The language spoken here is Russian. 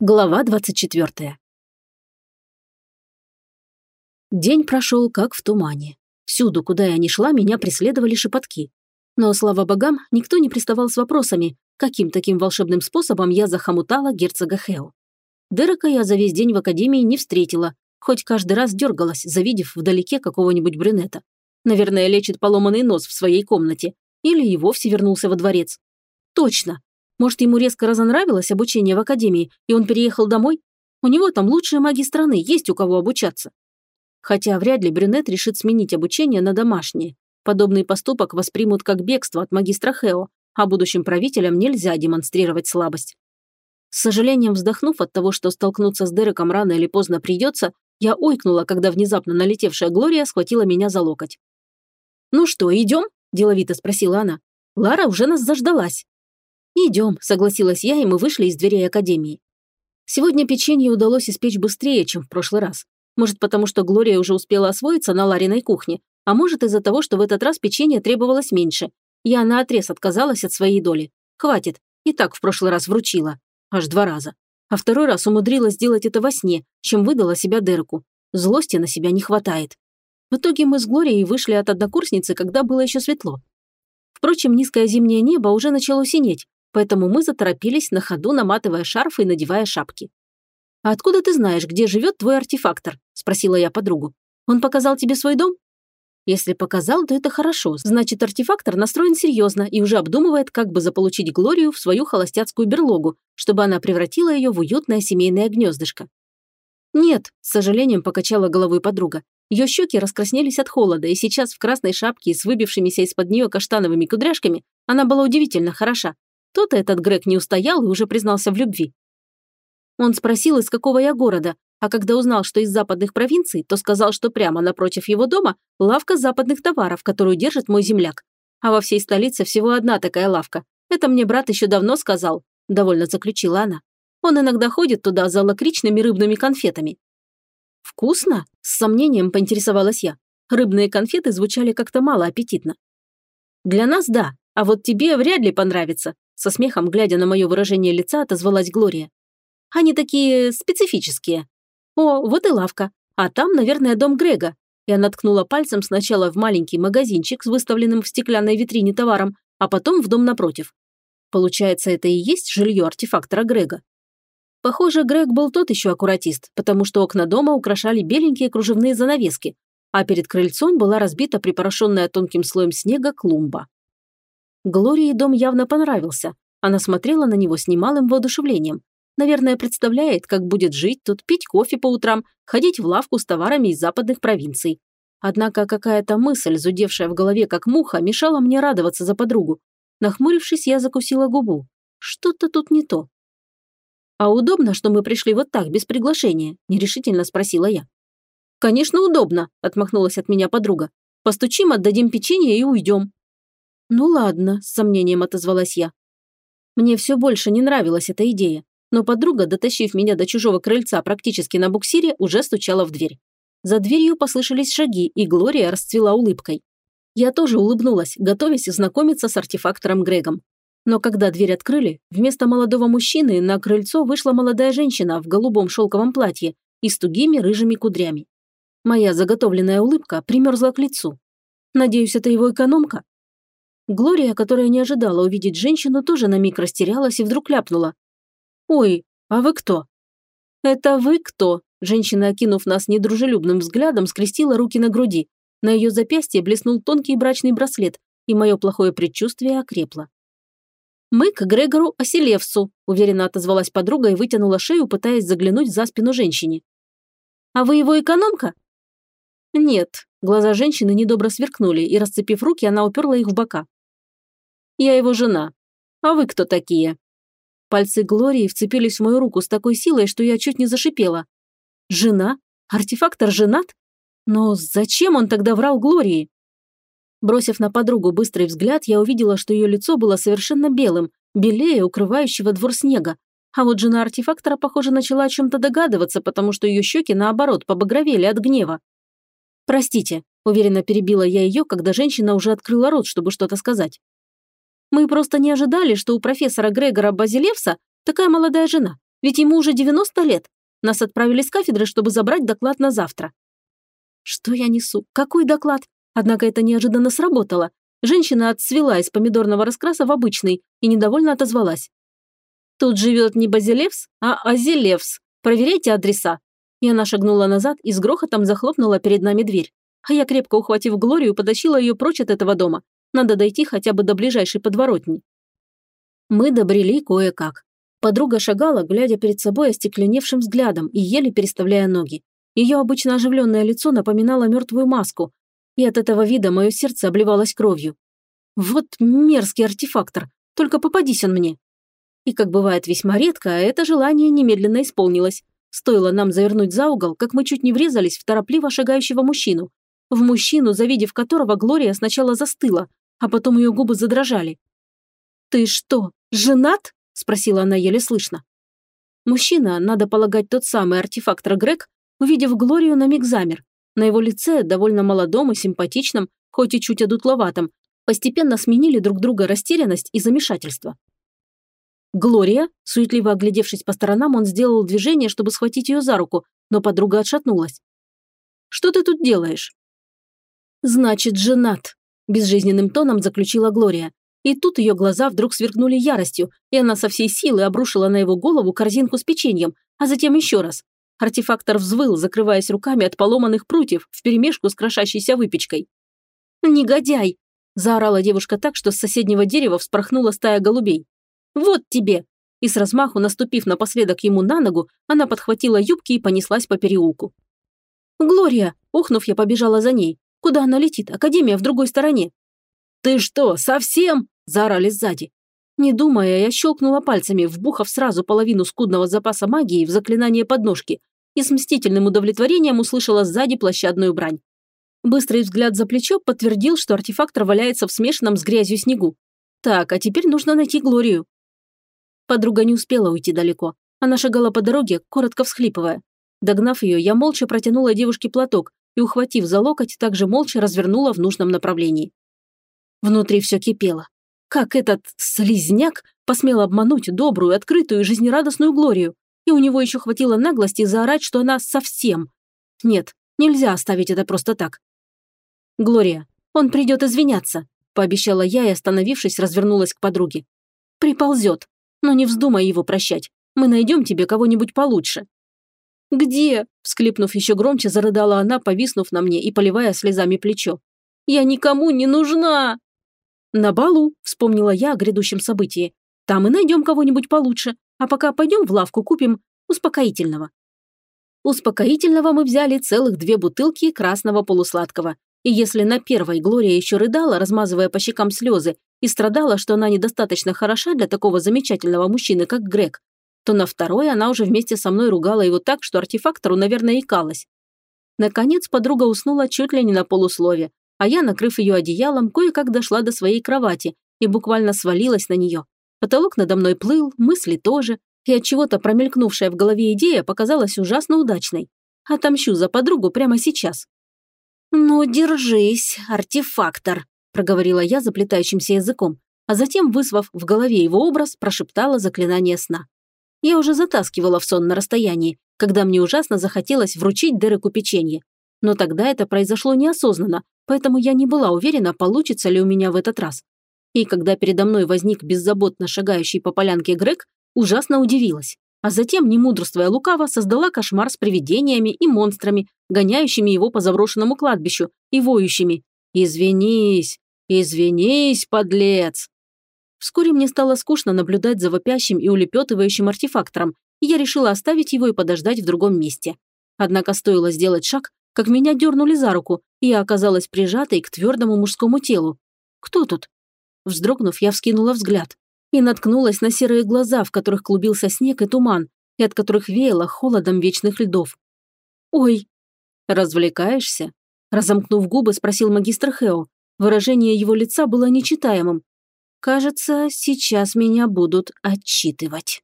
Глава 24. День прошел как в тумане. Всюду, куда я ни шла, меня преследовали шепотки. Но, слава богам, никто не приставал с вопросами, каким таким волшебным способом я захомутала герцога Хео. Дерека я за весь день в академии не встретила, хоть каждый раз дергалась, завидев вдалеке какого-нибудь брюнета. Наверное, лечит поломанный нос в своей комнате. Или и вовсе вернулся во дворец. Точно, может, ему резко разонравилось обучение в академии, и он переехал домой? У него там лучшие маги страны, есть у кого обучаться. Хотя вряд ли брюнет решит сменить обучение на домашнее. Подобный поступок воспримут как бегство от магистра Хео, а будущим правителям нельзя демонстрировать слабость. С сожалением вздохнув от того, что столкнуться с Дереком рано или поздно придется, я ойкнула, когда внезапно налетевшая Глория схватила меня за локоть. «Ну что, идем?» – деловито спросила она. «Лара уже нас заждалась». «Идем», – согласилась я, и мы вышли из дверей академии. Сегодня печенье удалось испечь быстрее, чем в прошлый раз. Может, потому что Глория уже успела освоиться на Лариной кухне, а может, из-за того, что в этот раз печенье требовалось меньше. Я наотрез отказалась от своей доли. Хватит, и так в прошлый раз вручила. Аж два раза. А второй раз умудрилась сделать это во сне, чем выдала себя Дереку. Злости на себя не хватает. В итоге мы с Глорией вышли от однокурсницы, когда было еще светло. Впрочем, низкое зимнее небо уже начало синеть, поэтому мы заторопились на ходу, наматывая шарфы и надевая шапки. «А откуда ты знаешь, где живет твой артефактор?» – спросила я подругу. «Он показал тебе свой дом?» Если показал, то это хорошо. Значит, артефактор настроен серьезно и уже обдумывает, как бы заполучить Глорию в свою холостяцкую берлогу, чтобы она превратила ее в уютное семейное гнездышко. «Нет», – с сожалением покачала головой подруга. Ее щеки раскраснелись от холода, и сейчас в красной шапке с выбившимися из-под нее каштановыми кудряшками она была удивительно хороша. То-то этот Грег не устоял и уже признался в любви. Он спросил, из какого я города, а когда узнал, что из западных провинций, то сказал, что прямо напротив его дома лавка западных товаров, которую держит мой земляк. А во всей столице всего одна такая лавка. Это мне брат еще давно сказал, довольно заключила она. Он иногда ходит туда за лакричными рыбными конфетами. «Вкусно?» – с сомнением поинтересовалась я. Рыбные конфеты звучали как-то мало аппетитно. «Для нас – да, а вот тебе вряд ли понравится», со смехом, глядя на мое выражение лица, отозвалась Глория. «Они такие специфические. О, вот и лавка. А там, наверное, дом Грега». Я наткнула пальцем сначала в маленький магазинчик с выставленным в стеклянной витрине товаром, а потом в дом напротив. Получается, это и есть жилье артефактора Грега. Похоже, Грег был тот еще аккуратист, потому что окна дома украшали беленькие кружевные занавески, а перед крыльцом была разбита припорошенная тонким слоем снега клумба. Глории дом явно понравился. Она смотрела на него с немалым воодушевлением. Наверное, представляет, как будет жить тут, пить кофе по утрам, ходить в лавку с товарами из западных провинций. Однако какая-то мысль, зудевшая в голове как муха, мешала мне радоваться за подругу. Нахмурившись, я закусила губу. Что-то тут не то. «А удобно, что мы пришли вот так, без приглашения?» – нерешительно спросила я. «Конечно, удобно», – отмахнулась от меня подруга. «Постучим, отдадим печенье и уйдем». «Ну ладно», – с сомнением отозвалась я. Мне все больше не нравилась эта идея, но подруга, дотащив меня до чужого крыльца практически на буксире, уже стучала в дверь. За дверью послышались шаги, и Глория расцвела улыбкой. Я тоже улыбнулась, готовясь знакомиться с артефактором Грегом. Но когда дверь открыли, вместо молодого мужчины на крыльцо вышла молодая женщина в голубом шелковом платье и с тугими рыжими кудрями. Моя заготовленная улыбка примерзла к лицу. Надеюсь, это его экономка? Глория, которая не ожидала увидеть женщину, тоже на миг растерялась и вдруг ляпнула. «Ой, а вы кто?» «Это вы кто?» Женщина, окинув нас недружелюбным взглядом, скрестила руки на груди. На ее запястье блеснул тонкий брачный браслет, и мое плохое предчувствие окрепло. «Мы к Грегору Оселевсу», – уверенно отозвалась подруга и вытянула шею, пытаясь заглянуть за спину женщине. «А вы его экономка?» «Нет». Глаза женщины недобро сверкнули, и, расцепив руки, она уперла их в бока. Я его жена. А вы кто такие?» Пальцы Глории вцепились в мою руку с такой силой, что я чуть не зашипела. «Жена? Артефактор женат? Но зачем он тогда врал Глории?» Бросив на подругу быстрый взгляд, я увидела, что ее лицо было совершенно белым, белее укрывающего двор снега. А вот жена артефактора, похоже, начала о чем-то догадываться, потому что ее щеки, наоборот, побагровели от гнева. «Простите», – уверенно перебила я ее, когда женщина уже открыла рот, чтобы что-то сказать. Мы просто не ожидали, что у профессора Грегора Базилевса такая молодая жена. Ведь ему уже 90 лет. Нас отправили с кафедры, чтобы забрать доклад на завтра. Что я несу? Какой доклад? Однако это неожиданно сработало. Женщина отцвела из помидорного раскраса в обычный и недовольно отозвалась. «Тут живет не Базилевс, а Азилевс. Проверяйте адреса». И она шагнула назад и с грохотом захлопнула перед нами дверь. А я, крепко ухватив Глорию, потащила ее прочь от этого дома. Надо дойти хотя бы до ближайшей подворотни. Мы добрели кое-как. Подруга шагала, глядя перед собой остекленевшим взглядом и еле переставляя ноги. Ее обычно оживленное лицо напоминало мертвую маску, и от этого вида мое сердце обливалось кровью. Вот мерзкий артефактор, только попадись он мне. И, как бывает весьма редко, это желание немедленно исполнилось. Стоило нам завернуть за угол, как мы чуть не врезались в торопливо шагающего мужчину. В мужчину, завидев которого Глория сначала застыла, а потом ее губы задрожали. «Ты что, женат?» – спросила она еле слышно. Мужчина, надо полагать, тот самый артефактор Грег, увидев Глорию, на миг замер. На его лице, довольно молодом и симпатичном, хоть и чуть одутловатом, постепенно сменили друг друга растерянность и замешательство. «Глория?» – суетливо оглядевшись по сторонам, он сделал движение, чтобы схватить ее за руку, но подруга отшатнулась. «Что ты тут делаешь?» «Значит, женат», – безжизненным тоном заключила Глория. И тут ее глаза вдруг сверкнули яростью, и она со всей силы обрушила на его голову корзинку с печеньем, а затем еще раз. Артефактор взвыл, закрываясь руками от поломанных прутьев вперемешку с крошащейся выпечкой. «Негодяй!» – заорала девушка так, что с соседнего дерева вспорхнула стая голубей. «Вот тебе!» И с размаху, наступив напоследок ему на ногу, она подхватила юбки и понеслась по переулку. «Глория!» – ухнув, я побежала за ней. Куда она летит? Академия в другой стороне. «Ты что, совсем?» – заорали сзади. Не думая, я щелкнула пальцами, вбухав сразу половину скудного запаса магии в заклинание подножки и с мстительным удовлетворением услышала сзади площадную брань. Быстрый взгляд за плечо подтвердил, что артефактор валяется в смешанном с грязью снегу. Так, а теперь нужно найти Глорию. Подруга не успела уйти далеко. Она шагала по дороге, коротко всхлипывая. Догнав ее, я молча протянула девушке платок, и, ухватив за локоть, также молча развернула в нужном направлении. Внутри все кипело. Как этот слизняк посмел обмануть добрую, открытую и жизнерадостную Глорию, и у него еще хватило наглости заорать, что она совсем. Нет, нельзя оставить это просто так. «Глория, он придет извиняться», – пообещала я и, остановившись, развернулась к подруге. «Приползет, но не вздумай его прощать. Мы найдем тебе кого-нибудь получше». «Где?» – всклипнув еще громче, зарыдала она, повиснув на мне и поливая слезами плечо. «Я никому не нужна!» «На балу», – вспомнила я о грядущем событии. «Там и найдем кого-нибудь получше, а пока пойдем в лавку купим успокоительного». Успокоительного мы взяли целых две бутылки красного полусладкого. И если на первой Глория еще рыдала, размазывая по щекам слезы, и страдала, что она недостаточно хороша для такого замечательного мужчины, как Грег, то на второй она уже вместе со мной ругала его так, что артефактору, наверное, икалась. Наконец подруга уснула чуть ли не на полуслове, а я, накрыв ее одеялом, кое-как дошла до своей кровати и буквально свалилась на нее. Потолок надо мной плыл, мысли тоже, и от чего-то промелькнувшая в голове идея показалась ужасно удачной. Отомщу за подругу прямо сейчас. «Ну, держись, артефактор», – проговорила я заплетающимся языком, а затем, вызвав в голове его образ, прошептала заклинание сна. Я уже затаскивала в сон на расстоянии, когда мне ужасно захотелось вручить Дереку печенье. Но тогда это произошло неосознанно, поэтому я не была уверена, получится ли у меня в этот раз. И когда передо мной возник беззаботно шагающий по полянке Грег, ужасно удивилась. А затем, не лукаво, создала кошмар с привидениями и монстрами, гоняющими его по заброшенному кладбищу и воющими. «Извинись! Извинись, подлец!» Вскоре мне стало скучно наблюдать за вопящим и улепетывающим артефактором, и я решила оставить его и подождать в другом месте. Однако стоило сделать шаг, как меня дернули за руку, и я оказалась прижатой к твердому мужскому телу. «Кто тут?» Вздрогнув, я вскинула взгляд и наткнулась на серые глаза, в которых клубился снег и туман, и от которых веяло холодом вечных льдов. «Ой!» «Развлекаешься?» Разомкнув губы, спросил магистр Хео. Выражение его лица было нечитаемым, Кажется, сейчас меня будут отчитывать.